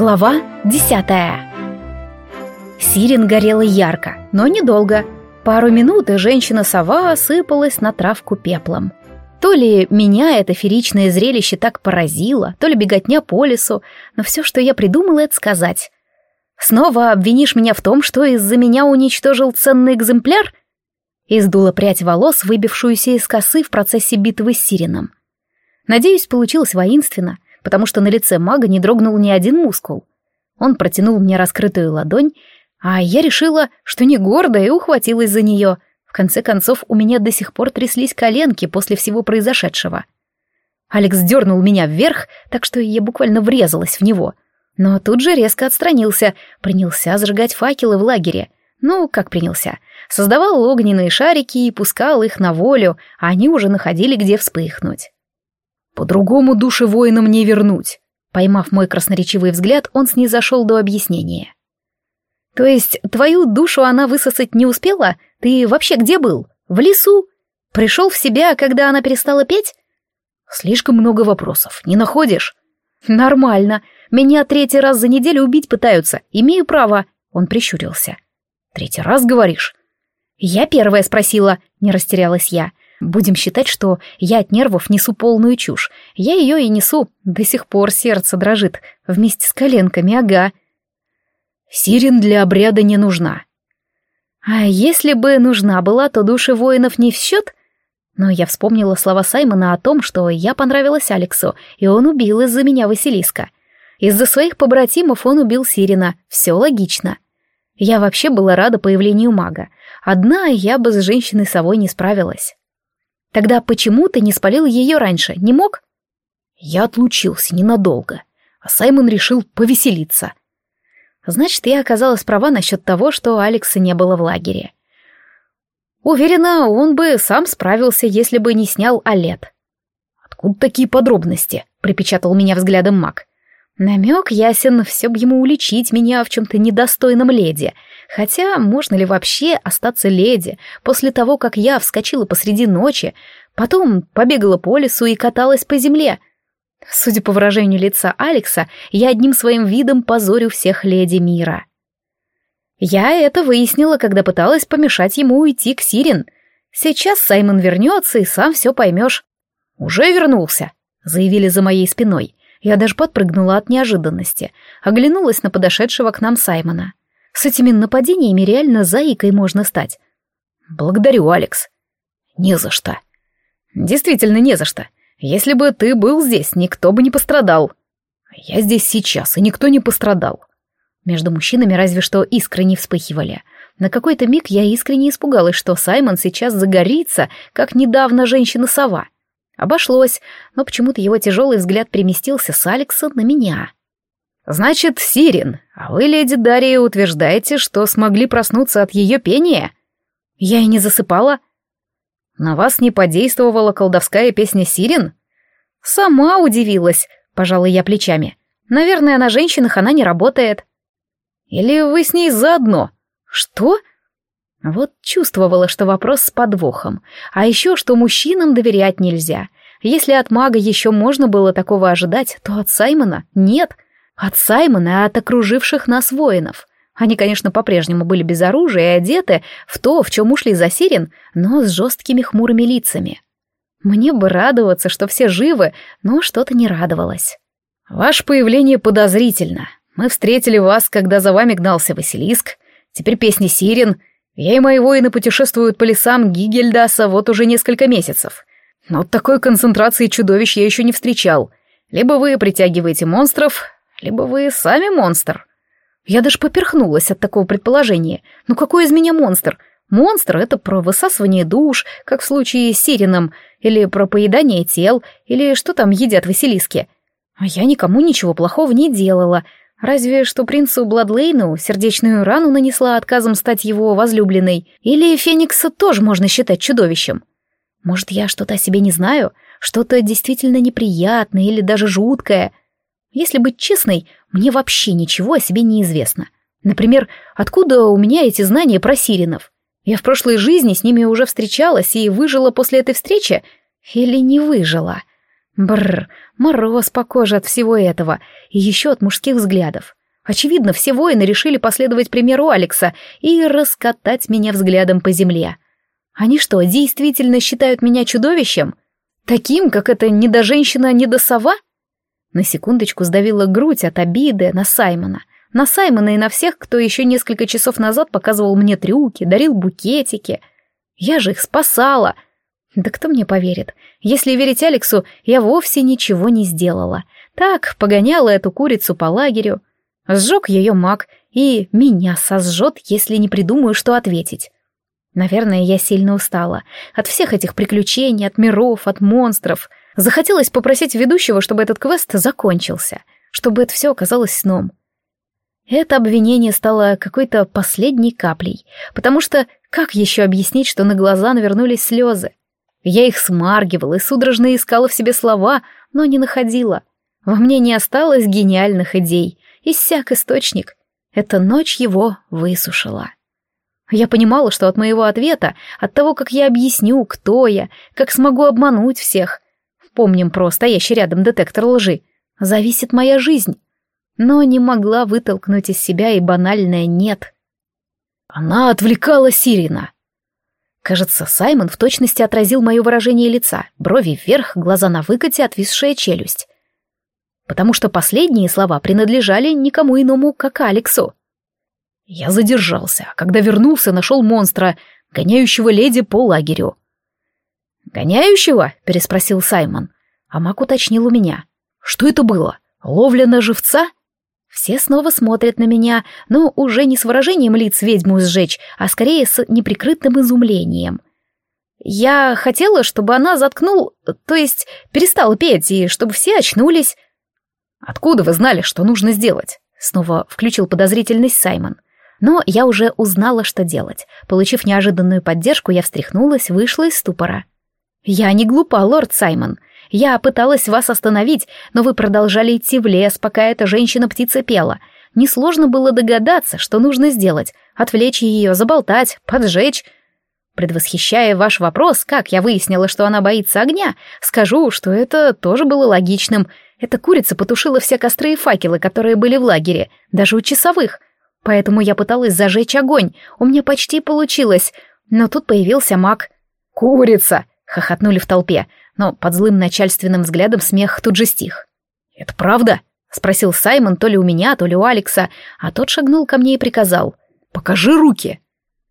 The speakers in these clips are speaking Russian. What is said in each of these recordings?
Глава десятая. Сирен горела ярко, но недолго. Пару минут, и женщина-сова осыпалась на травку пеплом. То ли меня это феричное зрелище так поразило, то ли беготня по лесу, но все, что я придумала, это сказать. «Снова обвинишь меня в том, что из-за меня уничтожил ценный экземпляр?» Издула прядь волос, выбившуюся из косы в процессе битвы с Сиреном. Надеюсь, получилось воинственно — потому что на лице мага не дрогнул ни один мускул. Он протянул мне раскрытую ладонь, а я решила, что не гордая, и ухватилась за нее. В конце концов, у меня до сих пор тряслись коленки после всего произошедшего. Алекс дернул меня вверх, так что я буквально врезалась в него. Но тут же резко отстранился, принялся зажигать факелы в лагере. Ну, как принялся? Создавал огненные шарики и пускал их на волю, а они уже находили, где вспыхнуть. По-другому души воинам не вернуть. Поймав мой красноречивый взгляд, он снизошел до объяснения. То есть твою душу она высосать не успела? Ты вообще где был? В лесу? Пришел в себя, когда она перестала петь? Слишком много вопросов, не находишь? Нормально. Меня третий раз за неделю убить пытаются. Имею право. Он прищурился. Третий раз говоришь? Я первая спросила, не растерялась я. Будем считать, что я от нервов несу полную чушь. Я ее и несу. До сих пор сердце дрожит. Вместе с коленками, ага. Сирен для обряда не нужна. А если бы нужна была, то души воинов не в счет? Но я вспомнила слова Саймона о том, что я понравилась Алексу, и он убил из-за меня Василиска. Из-за своих побратимов он убил Сирена. Все логично. Я вообще была рада появлению мага. Одна я бы с женщиной-совой не справилась. Тогда почему ты не спалил ее раньше, не мог? Я отлучился ненадолго, а Саймон решил повеселиться. Значит, я оказалась права насчет того, что Алекса не было в лагере. Уверена, он бы сам справился, если бы не снял Олет. «Откуда такие подробности?» — припечатал меня взглядом маг. Намек ясен, все б ему уличить меня в чем-то недостойном леди. Хотя, можно ли вообще остаться леди после того, как я вскочила посреди ночи, потом побегала по лесу и каталась по земле? Судя по выражению лица Алекса, я одним своим видом позорю всех леди мира. Я это выяснила, когда пыталась помешать ему уйти к Сирен. Сейчас Саймон вернется, и сам все поймешь. «Уже вернулся», — заявили за моей спиной. Я даже подпрыгнула от неожиданности, оглянулась на подошедшего к нам Саймона. С этими нападениями реально заикой можно стать. Благодарю, Алекс. Не за что. Действительно не за что. Если бы ты был здесь, никто бы не пострадал. Я здесь сейчас, и никто не пострадал. Между мужчинами разве что искры не вспыхивали. На какой-то миг я искренне испугалась, что Саймон сейчас загорится, как недавно женщина-сова. Обошлось, но почему-то его тяжелый взгляд переместился с Алекса на меня. «Значит, Сирин, а вы, леди Дарья, утверждаете, что смогли проснуться от ее пения?» «Я и не засыпала». «На вас не подействовала колдовская песня Сирин?» «Сама удивилась», — пожала я плечами. «Наверное, на женщинах она не работает». «Или вы с ней заодно?» «Что?» Вот чувствовала, что вопрос с подвохом. А еще, что мужчинам доверять нельзя. Если от мага еще можно было такого ожидать, то от Саймона нет. От Саймона, а от окруживших нас воинов. Они, конечно, по-прежнему были без оружия и одеты в то, в чем ушли за Сирен, но с жесткими хмурыми лицами. Мне бы радоваться, что все живы, но что-то не радовалось. «Ваше появление подозрительно. Мы встретили вас, когда за вами гнался Василиск. Теперь песни Сирен — я и мои воины путешествуют по лесам Гигельдаса вот уже несколько месяцев. Но такой концентрации чудовищ я еще не встречал. Либо вы притягиваете монстров, либо вы сами монстр. Я даже поперхнулась от такого предположения. Ну какой из меня монстр? Монстр — это про высасывание душ, как в случае с Сирином, или про поедание тел, или что там едят Василиски. А я никому ничего плохого не делала — Разве что принцу Бладлейну сердечную рану нанесла отказом стать его возлюбленной. Или Феникса тоже можно считать чудовищем. Может, я что-то о себе не знаю? Что-то действительно неприятное или даже жуткое? Если быть честной, мне вообще ничего о себе не известно. Например, откуда у меня эти знания про сиренов? Я в прошлой жизни с ними уже встречалась и выжила после этой встречи? Или не выжила? Бррр, мороз по коже от всего этого и еще от мужских взглядов. Очевидно, все воины решили последовать примеру Алекса и раскатать меня взглядом по земле. Они что, действительно считают меня чудовищем? Таким, как эта недоженщина недосова? На секундочку сдавила грудь от обиды на Саймона. На Саймона и на всех, кто еще несколько часов назад показывал мне трюки, дарил букетики. Я же их спасала. Да кто мне поверит? Если верить Алексу, я вовсе ничего не сделала. Так, погоняла эту курицу по лагерю. Сжег ее маг, и меня сожжет, если не придумаю, что ответить. Наверное, я сильно устала. От всех этих приключений, от миров, от монстров. Захотелось попросить ведущего, чтобы этот квест закончился. Чтобы это все оказалось сном. Это обвинение стало какой-то последней каплей, потому что как еще объяснить, что на глаза навернулись слезы? Я их смаргивала и судорожно искала в себе слова, но не находила. Во мне не осталось гениальных идей, иссяк источник. Эта ночь его высушила. Я понимала, что от моего ответа, от того, как я объясню, кто я, как смогу обмануть всех, помним про стоящий рядом детектор лжи, зависит моя жизнь. Но не могла вытолкнуть из себя и банальное «нет». Она отвлекала Сирина. Кажется, Саймон в точности отразил мое выражение лица, брови вверх, глаза на выкате, отвисшая челюсть потому что последние слова принадлежали никому иному, как Алексу. Я задержался, а когда вернулся, нашел монстра, гоняющего леди по лагерю. «Гоняющего?» — переспросил Саймон. А Мак уточнил у меня. «Что это было? Ловля на живца?» Все снова смотрят на меня, но уже не с выражением лиц ведьму сжечь, а скорее с неприкрытым изумлением. Я хотела, чтобы она заткнул, то есть перестала петь, и чтобы все очнулись. «Откуда вы знали, что нужно сделать?» Снова включил подозрительность Саймон. Но я уже узнала, что делать. Получив неожиданную поддержку, я встряхнулась, вышла из ступора. «Я не глупа, лорд Саймон. Я пыталась вас остановить, но вы продолжали идти в лес, пока эта женщина-птица пела. Несложно было догадаться, что нужно сделать. Отвлечь ее, заболтать, поджечь. Предвосхищая ваш вопрос, как я выяснила, что она боится огня, скажу, что это тоже было логичным — эта курица потушила все костры и факелы, которые были в лагере, даже у часовых. Поэтому я пыталась зажечь огонь. У меня почти получилось. Но тут появился маг. «Курица!» — хохотнули в толпе. Но под злым начальственным взглядом смех тут же стих. «Это правда?» — спросил Саймон то ли у меня, то ли у Алекса, а тот шагнул ко мне и приказал. «Покажи руки!»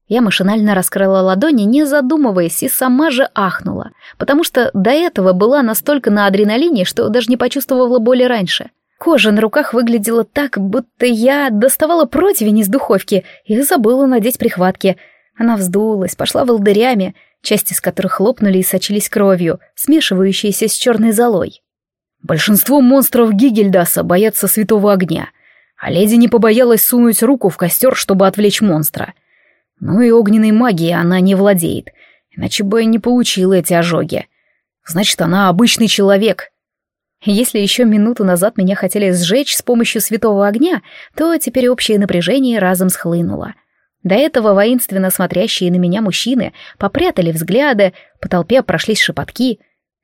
Я машинально раскрыла ладони, не задумываясь, и сама же ахнула, потому что до этого была настолько на адреналине, что даже не почувствовала боли раньше. Кожа на руках выглядела так, будто я доставала противень из духовки и забыла надеть прихватки. Она вздулась, пошла волдырями, части из которых лопнули и сочились кровью, смешивающейся с черной золой. Большинство монстров Гигельдаса боятся святого огня, а леди не побоялась сунуть руку в костер, чтобы отвлечь монстра — ну и огненной магией она не владеет, иначе бы не получила эти ожоги. Значит, она обычный человек. Если еще минуту назад меня хотели сжечь с помощью святого огня, то теперь общее напряжение разом схлынуло. До этого воинственно смотрящие на меня мужчины попрятали взгляды, по толпе прошлись шепотки.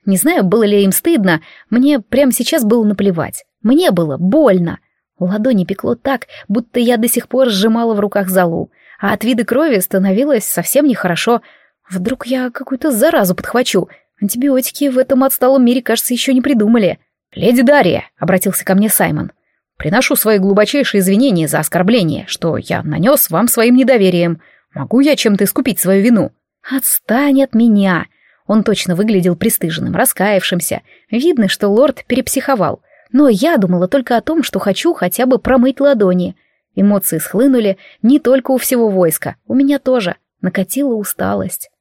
Не знаю, было ли им стыдно, мне прямо сейчас было наплевать. Мне было больно. Ладони пекло так, будто я до сих пор сжимала в руках залу а от вида крови становилось совсем нехорошо. Вдруг я какую-то заразу подхвачу. Антибиотики в этом отсталом мире, кажется, еще не придумали. «Леди Дарья», — обратился ко мне Саймон, — «приношу свои глубочайшие извинения за оскорбление, что я нанес вам своим недоверием. Могу я чем-то искупить свою вину?» «Отстань от меня!» Он точно выглядел пристыженным, раскаявшимся. Видно, что лорд перепсиховал. Но я думала только о том, что хочу хотя бы промыть ладони. Эмоции схлынули не только у всего войска, у меня тоже. Накатила усталость.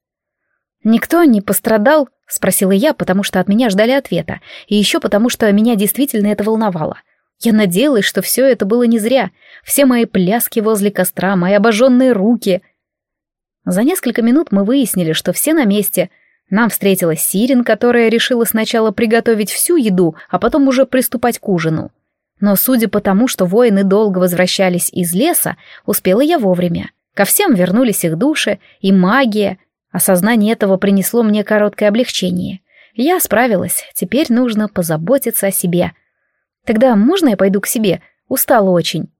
«Никто не пострадал?» — спросила я, потому что от меня ждали ответа, и еще потому что меня действительно это волновало. Я надеялась, что все это было не зря. Все мои пляски возле костра, мои обожженные руки. За несколько минут мы выяснили, что все на месте. Нам встретилась Сирин, которая решила сначала приготовить всю еду, а потом уже приступать к ужину. Но судя по тому, что воины долго возвращались из леса, успела я вовремя. Ко всем вернулись их души и магия. Осознание этого принесло мне короткое облегчение. Я справилась, теперь нужно позаботиться о себе. Тогда можно я пойду к себе? Устала очень.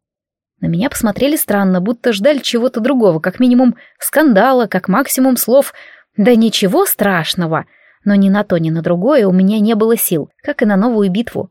На меня посмотрели странно, будто ждали чего-то другого, как минимум скандала, как максимум слов. Да ничего страшного. Но ни на то, ни на другое у меня не было сил, как и на новую битву.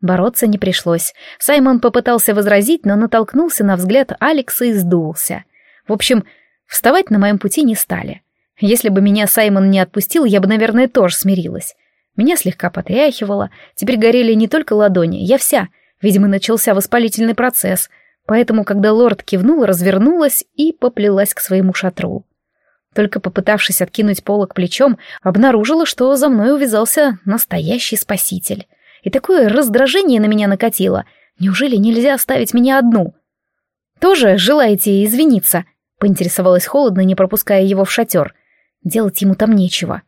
Бороться не пришлось. Саймон попытался возразить, но натолкнулся на взгляд Алекса и сдулся. В общем, вставать на моем пути не стали. Если бы меня Саймон не отпустил, я бы, наверное, тоже смирилась. Меня слегка потряхивало, теперь горели не только ладони, я вся. Видимо, начался воспалительный процесс, поэтому, когда лорд кивнул, развернулась и поплелась к своему шатру. Только попытавшись откинуть полок плечом, обнаружила, что за мной увязался настоящий спаситель и такое раздражение на меня накатило. Неужели нельзя оставить меня одну? «Тоже желаете извиниться?» — поинтересовалась холодно, не пропуская его в шатер. Делать ему там нечего.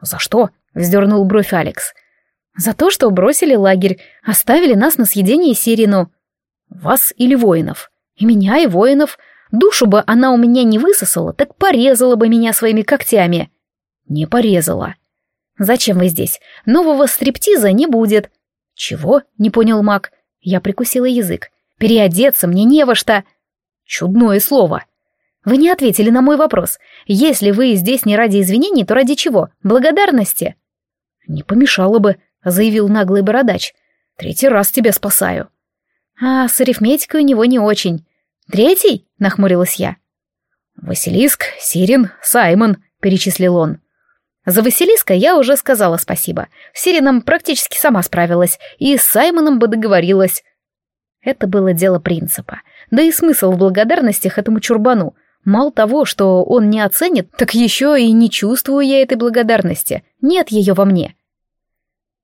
«За что?» — вздернул бровь Алекс. «За то, что бросили лагерь, оставили нас на съедение Сирину». «Вас или воинов?» «И меня, и воинов. Душу бы она у меня не высосала, так порезала бы меня своими когтями». «Не порезала». «Зачем вы здесь? Нового стриптиза не будет. «Чего?» — не понял маг. Я прикусила язык. «Переодеться мне не во что!» «Чудное слово!» «Вы не ответили на мой вопрос. Если вы здесь не ради извинений, то ради чего? Благодарности?» «Не помешало бы», — заявил наглый бородач. «Третий раз тебя спасаю». «А с арифметикой у него не очень. Третий?» — нахмурилась я. «Василиск, Сирин, Саймон», — перечислил он. За Василиска я уже сказала спасибо. С Сирином практически сама справилась, и с Саймоном бы договорилась. Это было дело принципа. Да и смысл в благодарностях этому чурбану. Мало того, что он не оценит, так еще и не чувствую я этой благодарности. Нет ее во мне.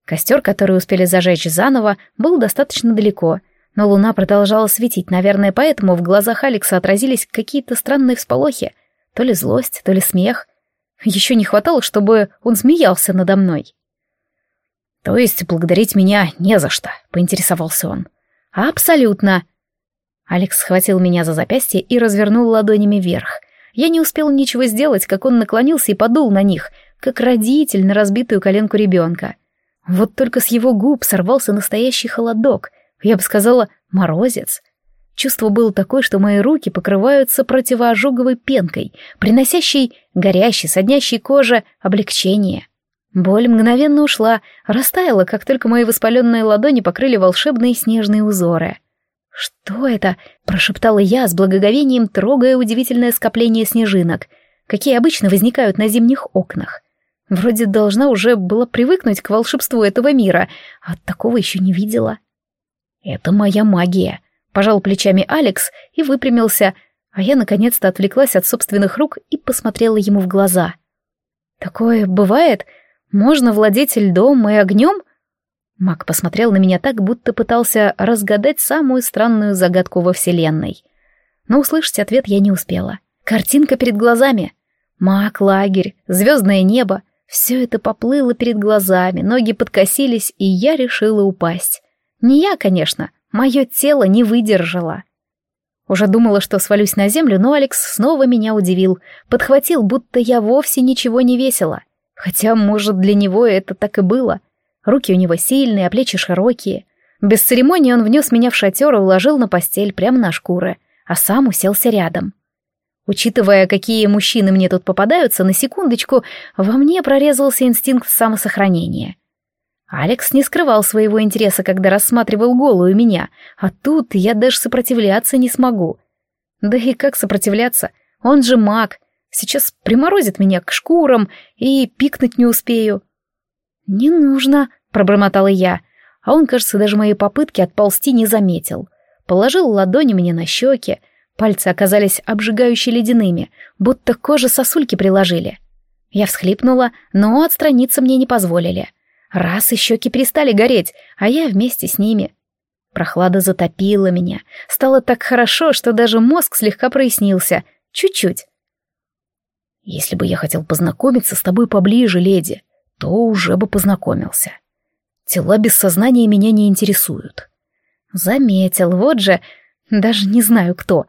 Костер, который успели зажечь заново, был достаточно далеко, но луна продолжала светить, наверное, поэтому в глазах Алекса отразились какие-то странные всполохи. То ли злость, то ли смех — еще не хватало, чтобы он смеялся надо мной. «То есть благодарить меня не за что», — поинтересовался он. «Абсолютно». Алекс схватил меня за запястье и развернул ладонями вверх. Я не успел ничего сделать, как он наклонился и подул на них, как родитель на разбитую коленку ребенка. Вот только с его губ сорвался настоящий холодок, я бы сказала, морозец. Чувство было такое, что мои руки покрываются противоожоговой пенкой, приносящей горящей, соднящей коже облегчение. Боль мгновенно ушла, растаяла, как только мои воспаленные ладони покрыли волшебные снежные узоры. «Что это?» — прошептала я с благоговением, трогая удивительное скопление снежинок, какие обычно возникают на зимних окнах. Вроде должна уже была привыкнуть к волшебству этого мира, а такого еще не видела. «Это моя магия», Пожал плечами Алекс и выпрямился, а я наконец-то отвлеклась от собственных рук и посмотрела ему в глаза. «Такое бывает? Можно владеть льдом и огнем?» Мак посмотрел на меня так, будто пытался разгадать самую странную загадку во Вселенной. Но услышать ответ я не успела. Картинка перед глазами. Мак, лагерь, звездное небо. Все это поплыло перед глазами, ноги подкосились, и я решила упасть. Не я, конечно, Мое тело не выдержало. Уже думала, что свалюсь на землю, но Алекс снова меня удивил. Подхватил, будто я вовсе ничего не весила. Хотя, может, для него это так и было. Руки у него сильные, а плечи широкие. Без церемонии он внес меня в шатер и уложил на постель прямо на шкуры, а сам уселся рядом. Учитывая, какие мужчины мне тут попадаются, на секундочку во мне прорезался инстинкт самосохранения — Алекс не скрывал своего интереса, когда рассматривал голую меня, а тут я даже сопротивляться не смогу. Да и как сопротивляться? Он же маг. Сейчас приморозит меня к шкурам и пикнуть не успею. «Не нужно», — пробормотала я, а он, кажется, даже мои попытки отползти не заметил. Положил ладони мне на щеки, пальцы оказались обжигающе ледяными, будто кожа сосульки приложили. Я всхлипнула, но отстраниться мне не позволили — Раз и щеки перестали гореть, а я вместе с ними. Прохлада затопила меня. Стало так хорошо, что даже мозг слегка прояснился. Чуть-чуть. Если бы я хотел познакомиться с тобой поближе, леди, то уже бы познакомился. Тела без сознания меня не интересуют. Заметил, вот же, даже не знаю кто.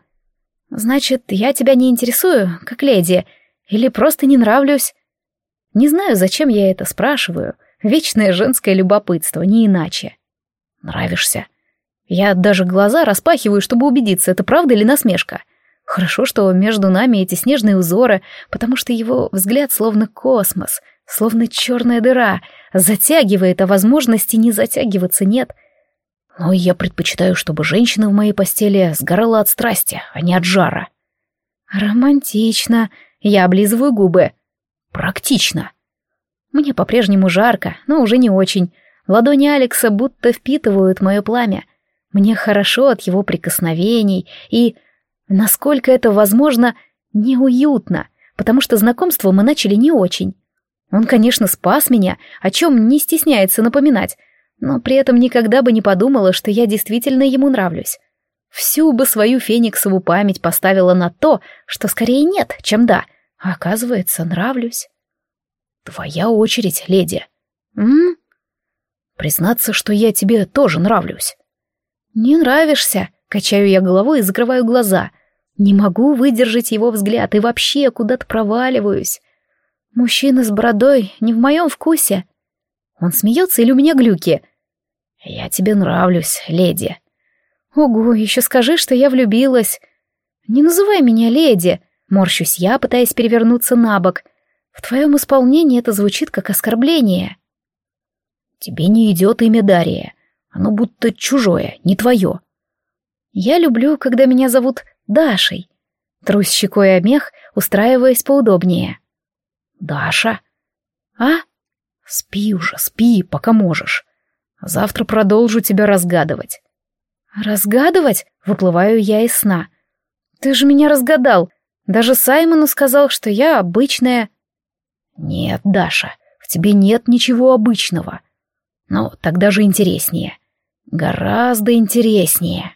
Значит, я тебя не интересую, как леди, или просто не нравлюсь? Не знаю, зачем я это спрашиваю — Вечное женское любопытство, не иначе. Нравишься. Я даже глаза распахиваю, чтобы убедиться, это правда или насмешка. Хорошо, что между нами эти снежные узоры, потому что его взгляд словно космос, словно черная дыра, затягивает, а возможности не затягиваться нет. Но я предпочитаю, чтобы женщина в моей постели сгорала от страсти, а не от жара. Романтично. Я облизываю губы. Практично. Мне по-прежнему жарко, но уже не очень. Ладони Алекса будто впитывают мое пламя. Мне хорошо от его прикосновений и, насколько это возможно, неуютно, потому что знакомство мы начали не очень. Он, конечно, спас меня, о чем не стесняется напоминать, но при этом никогда бы не подумала, что я действительно ему нравлюсь. Всю бы свою фениксову память поставила на то, что скорее нет, чем да, а оказывается, нравлюсь. Твоя очередь, леди. М? Признаться, что я тебе тоже нравлюсь. Не нравишься, качаю я головой и закрываю глаза. Не могу выдержать его взгляд и вообще куда-то проваливаюсь. Мужчина с бородой не в моем вкусе. Он смеется или у меня глюки? Я тебе нравлюсь, леди. Ого, еще скажи, что я влюбилась. Не называй меня леди. Морщусь я, пытаясь перевернуться на бок. В твоем исполнении это звучит как оскорбление. Тебе не идет имя Дария. Оно будто чужое, не твое. Я люблю, когда меня зовут Дашей. Трусь щекой о мех, устраиваясь поудобнее. Даша? А? Спи уже, спи, пока можешь. Завтра продолжу тебя разгадывать. Разгадывать? Выплываю я из сна. Ты же меня разгадал. Даже Саймону сказал, что я обычная... Нет, Даша, в тебе нет ничего обычного. Но тогда же интереснее. Гораздо интереснее.